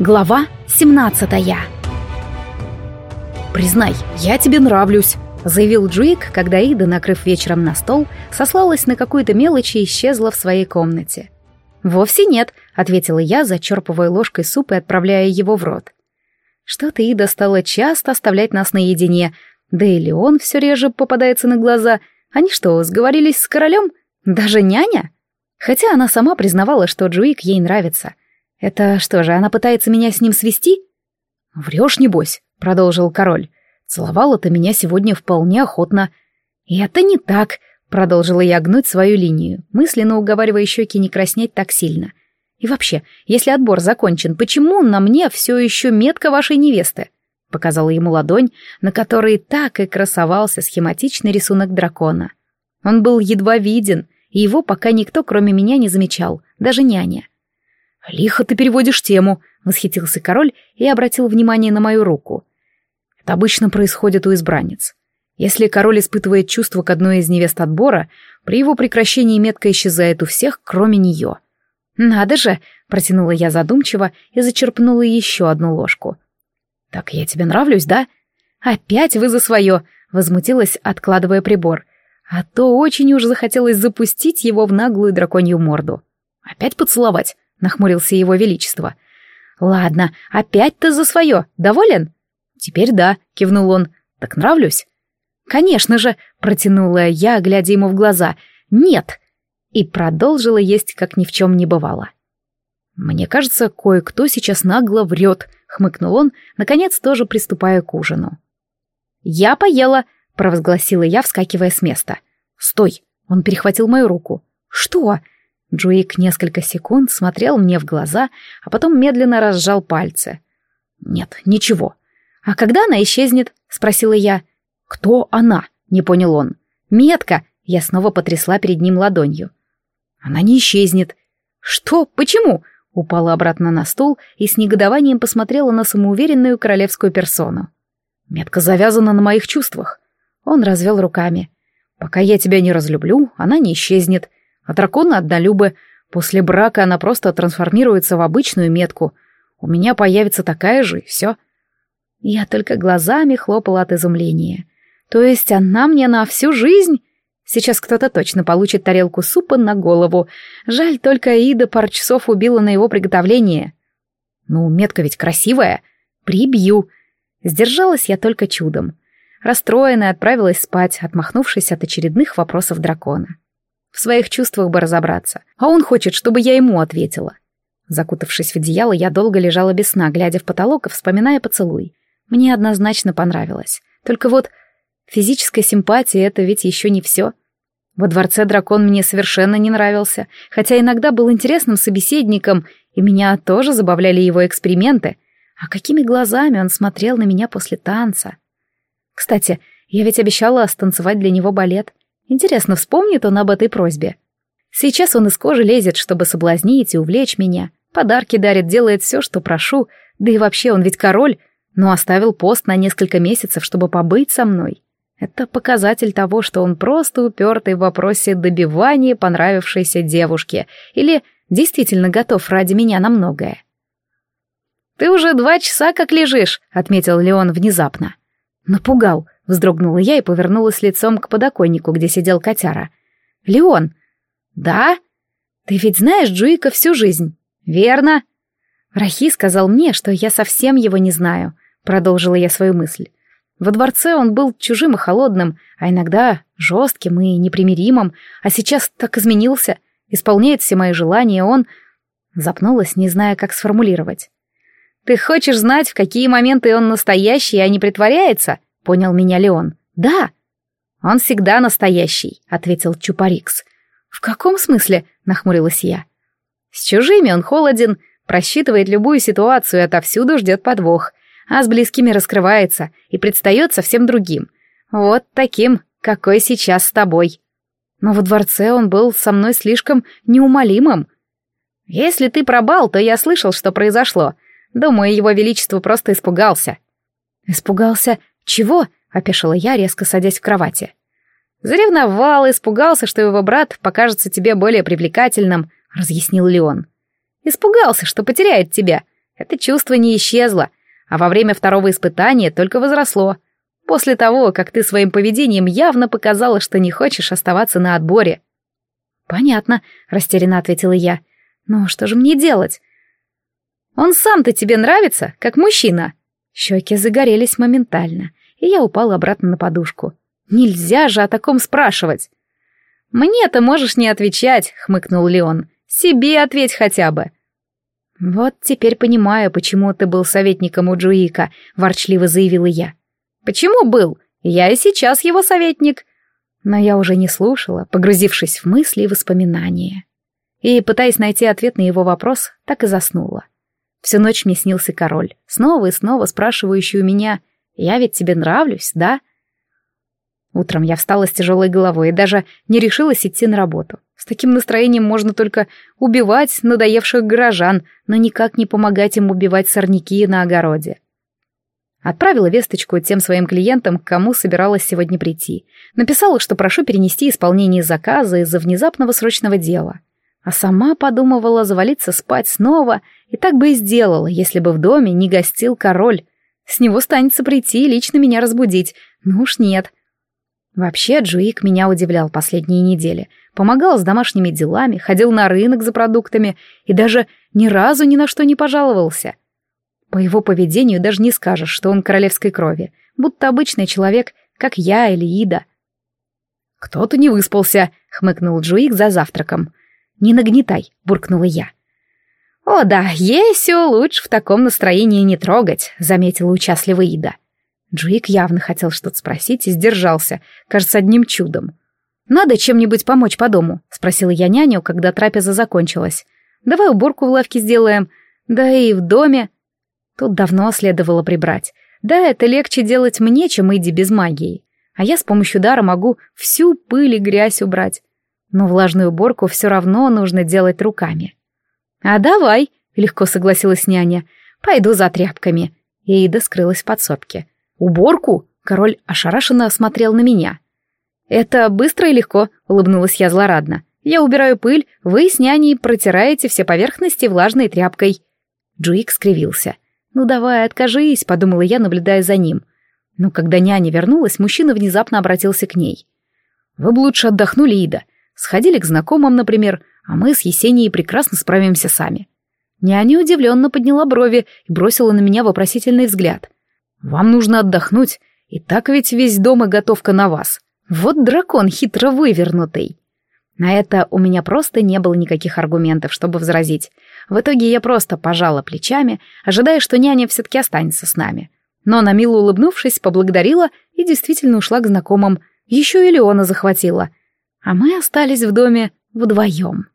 Глава 17 «Признай, я тебе нравлюсь», — заявил Джуик, когда Ида, накрыв вечером на стол, сослалась на какую-то мелочь и исчезла в своей комнате. «Вовсе нет», — ответила я, зачерпывая ложкой суп и отправляя его в рот. Что-то Ида стала часто оставлять нас наедине, да и Леон все реже попадается на глаза. Они что, сговорились с королем? Даже няня? Хотя она сама признавала, что Джуик ей нравится. «Это что же, она пытается меня с ним свести?» «Врешь, небось», — продолжил король. «Целовала ты меня сегодня вполне охотно». «И это не так», — продолжила я гнуть свою линию, мысленно уговаривая щеки не краснеть так сильно. «И вообще, если отбор закончен, почему на мне все еще метка вашей невесты?» Показала ему ладонь, на которой так и красовался схематичный рисунок дракона. Он был едва виден, и его пока никто, кроме меня, не замечал, даже няня. «Лихо ты переводишь тему», — восхитился король и обратил внимание на мою руку. «Это обычно происходит у избранниц. Если король испытывает чувство к одной из невест отбора, при его прекращении метка исчезает у всех, кроме нее». «Надо же!» — протянула я задумчиво и зачерпнула еще одну ложку. «Так я тебе нравлюсь, да?» «Опять вы за свое!» — возмутилась, откладывая прибор. А то очень уж захотелось запустить его в наглую драконью морду. «Опять поцеловать?» — нахмурился его величество. «Ладно, опять ты за свое. Доволен?» «Теперь да», — кивнул он. «Так нравлюсь?» «Конечно же», — протянула я, глядя ему в глаза. «Нет!» И продолжила есть, как ни в чем не бывало. «Мне кажется, кое-кто сейчас нагло врет», — хмыкнул он, наконец тоже приступая к ужину. «Я поела», — провозгласила я, вскакивая с места. «Стой!» — он перехватил мою руку. «Что?» Джуик несколько секунд смотрел мне в глаза, а потом медленно разжал пальцы. «Нет, ничего. А когда она исчезнет?» — спросила я. «Кто она?» — не понял он. «Метка!» — я снова потрясла перед ним ладонью. «Она не исчезнет». «Что? Почему?» — упала обратно на стул и с негодованием посмотрела на самоуверенную королевскую персону. «Метка завязана на моих чувствах». Он развел руками. «Пока я тебя не разлюблю, она не исчезнет. А драконы однолюбы. После брака она просто трансформируется в обычную метку. У меня появится такая же, и все. Я только глазами хлопала от изумления. То есть она мне на всю жизнь? Сейчас кто-то точно получит тарелку супа на голову. Жаль, только Ида пару часов убила на его приготовление. Ну, метка ведь красивая. Прибью. Сдержалась я только чудом. Расстроенная отправилась спать, отмахнувшись от очередных вопросов дракона. В своих чувствах бы разобраться. А он хочет, чтобы я ему ответила. Закутавшись в одеяло, я долго лежала без сна, глядя в потолок и вспоминая поцелуй. Мне однозначно понравилось. Только вот физическая симпатия — это ведь еще не все. Во дворце дракон мне совершенно не нравился, хотя иногда был интересным собеседником, и меня тоже забавляли его эксперименты. А какими глазами он смотрел на меня после танца? Кстати, я ведь обещала станцевать для него балет. Интересно, вспомнит он об этой просьбе? Сейчас он из кожи лезет, чтобы соблазнить и увлечь меня. Подарки дарит, делает все, что прошу. Да и вообще, он ведь король, но оставил пост на несколько месяцев, чтобы побыть со мной. Это показатель того, что он просто упертый в вопросе добивания понравившейся девушки или действительно готов ради меня на многое. «Ты уже два часа как лежишь», — отметил Леон внезапно. Напугал, Вздрогнула я и повернулась лицом к подоконнику, где сидел котяра. «Леон!» «Да? Ты ведь знаешь Джуика всю жизнь?» «Верно!» Рахи сказал мне, что я совсем его не знаю, продолжила я свою мысль. Во дворце он был чужим и холодным, а иногда жестким и непримиримым, а сейчас так изменился, исполняет все мои желания, он... Запнулась, не зная, как сформулировать. «Ты хочешь знать, в какие моменты он настоящий, а не притворяется?» — понял меня Леон. «Да». «Он всегда настоящий», — ответил Чупарикс. «В каком смысле?» — нахмурилась я. «С чужими он холоден, просчитывает любую ситуацию и отовсюду ждет подвох, а с близкими раскрывается и предстает совсем другим. Вот таким, какой сейчас с тобой. Но во дворце он был со мной слишком неумолимым. Если ты пробал, то я слышал, что произошло. Думаю, его величество просто испугался». «Испугался «Чего?» — опешила я, резко садясь в кровати. «Заревновал, испугался, что его брат покажется тебе более привлекательным», — разъяснил Леон. «Испугался, что потеряет тебя. Это чувство не исчезло, а во время второго испытания только возросло. После того, как ты своим поведением явно показала, что не хочешь оставаться на отборе. «Понятно», — растерянно ответила я. «Но что же мне делать?» «Он сам-то тебе нравится, как мужчина?» Щеки загорелись моментально, и я упала обратно на подушку. «Нельзя же о таком спрашивать!» «Мне-то можешь не отвечать», — хмыкнул Леон. «Себе ответь хотя бы». «Вот теперь понимаю, почему ты был советником у Джуика», — ворчливо заявила я. «Почему был? Я и сейчас его советник». Но я уже не слушала, погрузившись в мысли и воспоминания. И, пытаясь найти ответ на его вопрос, так и заснула. Всю ночь мне снился король, снова и снова спрашивающий у меня «Я ведь тебе нравлюсь, да?» Утром я встала с тяжелой головой и даже не решилась идти на работу. С таким настроением можно только убивать надоевших горожан, но никак не помогать им убивать сорняки на огороде. Отправила весточку тем своим клиентам, к кому собиралась сегодня прийти. Написала, что прошу перенести исполнение заказа из-за внезапного срочного дела. А сама подумывала завалиться спать снова, и так бы и сделала, если бы в доме не гостил король. С него станется прийти и лично меня разбудить. Ну уж нет. Вообще, Джуик меня удивлял последние недели. Помогал с домашними делами, ходил на рынок за продуктами и даже ни разу ни на что не пожаловался. По его поведению даже не скажешь, что он королевской крови, будто обычный человек, как я или Ида. «Кто-то не выспался», — хмыкнул Джуик за завтраком. «Не нагнетай», — буркнула я. «О да, Есю лучше в таком настроении не трогать», — заметила участливая Ида. Джуик явно хотел что-то спросить и сдержался, кажется, одним чудом. «Надо чем-нибудь помочь по дому?» — спросила я няню, когда трапеза закончилась. «Давай уборку в лавке сделаем. Да и в доме». Тут давно следовало прибрать. Да, это легче делать мне, чем Иди без магии. А я с помощью дара могу всю пыль и грязь убрать. Но влажную уборку все равно нужно делать руками. «А давай», — легко согласилась няня, — «пойду за тряпками». И Ида скрылась в подсобке. «Уборку?» — король ошарашенно осмотрел на меня. «Это быстро и легко», — улыбнулась я злорадно. «Я убираю пыль, вы с няней протираете все поверхности влажной тряпкой». Джуик скривился. «Ну давай, откажись», — подумала я, наблюдая за ним. Но когда няня вернулась, мужчина внезапно обратился к ней. «Вы бы лучше отдохнули, Ида. Сходили к знакомым, например, а мы с Есенией прекрасно справимся сами». Няня удивленно подняла брови и бросила на меня вопросительный взгляд. Вам нужно отдохнуть, и так ведь весь дом и готовка на вас. Вот дракон хитро вывернутый. На это у меня просто не было никаких аргументов, чтобы возразить. В итоге я просто пожала плечами, ожидая, что няня все-таки останется с нами. Но она, мило улыбнувшись, поблагодарила и действительно ушла к знакомым. Еще и Леона захватила. А мы остались в доме вдвоем.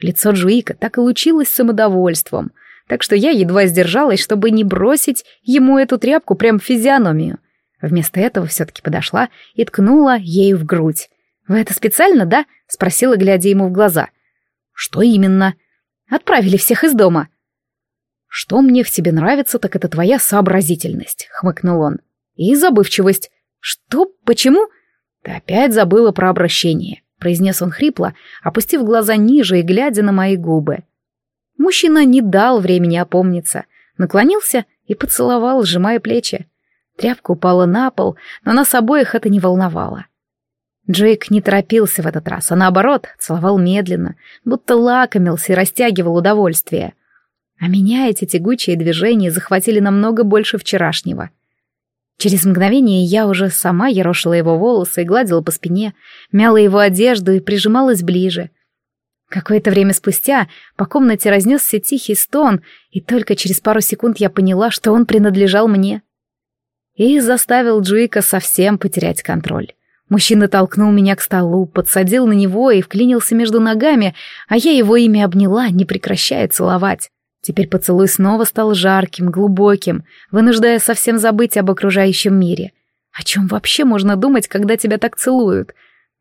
Лицо Джуика так и лучилось самодовольством так что я едва сдержалась, чтобы не бросить ему эту тряпку прямо в физиономию. Вместо этого все-таки подошла и ткнула ею в грудь. «Вы это специально, да?» — спросила, глядя ему в глаза. «Что именно?» «Отправили всех из дома». «Что мне в тебе нравится, так это твоя сообразительность», — хмыкнул он. «И забывчивость». «Что? Почему?» «Ты опять забыла про обращение», — произнес он хрипло, опустив глаза ниже и глядя на мои губы. Мужчина не дал времени опомниться, наклонился и поцеловал, сжимая плечи. Тряпка упала на пол, но нас обоих это не волновало. Джейк не торопился в этот раз, а наоборот, целовал медленно, будто лакомился и растягивал удовольствие. А меня эти тягучие движения захватили намного больше вчерашнего. Через мгновение я уже сама ерошила его волосы и гладила по спине, мяла его одежду и прижималась ближе — Какое-то время спустя по комнате разнесся тихий стон, и только через пару секунд я поняла, что он принадлежал мне. И заставил Джуика совсем потерять контроль. Мужчина толкнул меня к столу, подсадил на него и вклинился между ногами, а я его ими обняла, не прекращая целовать. Теперь поцелуй снова стал жарким, глубоким, вынуждая совсем забыть об окружающем мире. О чем вообще можно думать, когда тебя так целуют?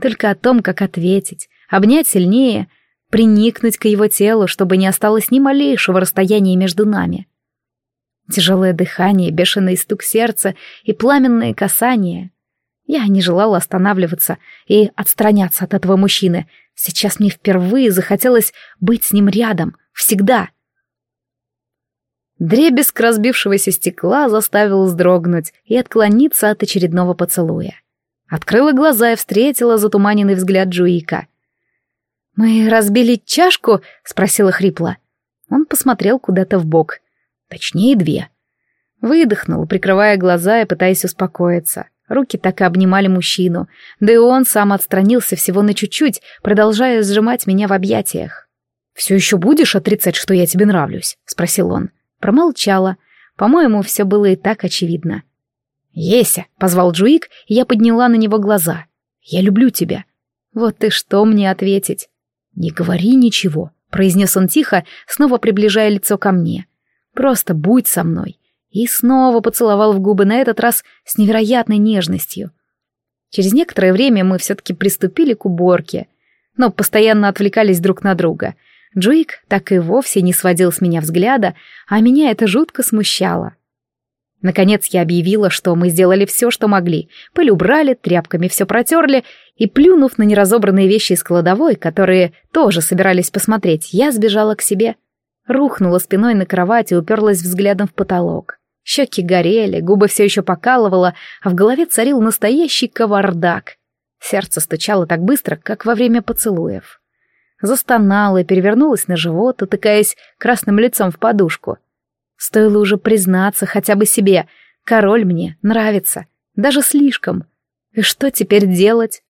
Только о том, как ответить, обнять сильнее — приникнуть к его телу, чтобы не осталось ни малейшего расстояния между нами. Тяжелое дыхание, бешеный стук сердца и пламенные касания. Я не желала останавливаться и отстраняться от этого мужчины. Сейчас мне впервые захотелось быть с ним рядом, всегда. Дребезг разбившегося стекла заставил вздрогнуть и отклониться от очередного поцелуя. Открыла глаза и встретила затуманенный взгляд Джуика. «Мы разбили чашку?» — спросила хрипло. Он посмотрел куда-то в бок. Точнее, две. Выдохнул, прикрывая глаза и пытаясь успокоиться. Руки так и обнимали мужчину, да и он сам отстранился всего на чуть-чуть, продолжая сжимать меня в объятиях. «Все еще будешь отрицать, что я тебе нравлюсь?» — спросил он. Промолчала. По-моему, все было и так очевидно. «Еся!» — позвал Джуик, и я подняла на него глаза. «Я люблю тебя». Вот и что мне ответить? «Не говори ничего», — произнес он тихо, снова приближая лицо ко мне. «Просто будь со мной». И снова поцеловал в губы, на этот раз с невероятной нежностью. Через некоторое время мы все-таки приступили к уборке, но постоянно отвлекались друг на друга — Джуик так и вовсе не сводил с меня взгляда, а меня это жутко смущало. Наконец я объявила, что мы сделали все, что могли. Пыль убрали, тряпками все протерли, и, плюнув на неразобранные вещи из кладовой, которые тоже собирались посмотреть, я сбежала к себе. Рухнула спиной на кровать и уперлась взглядом в потолок. Щеки горели, губы все еще покалывало, а в голове царил настоящий кавардак. Сердце стучало так быстро, как во время поцелуев застонала и перевернулась на живот, утыкаясь красным лицом в подушку. Стоило уже признаться хотя бы себе, король мне нравится, даже слишком. И что теперь делать?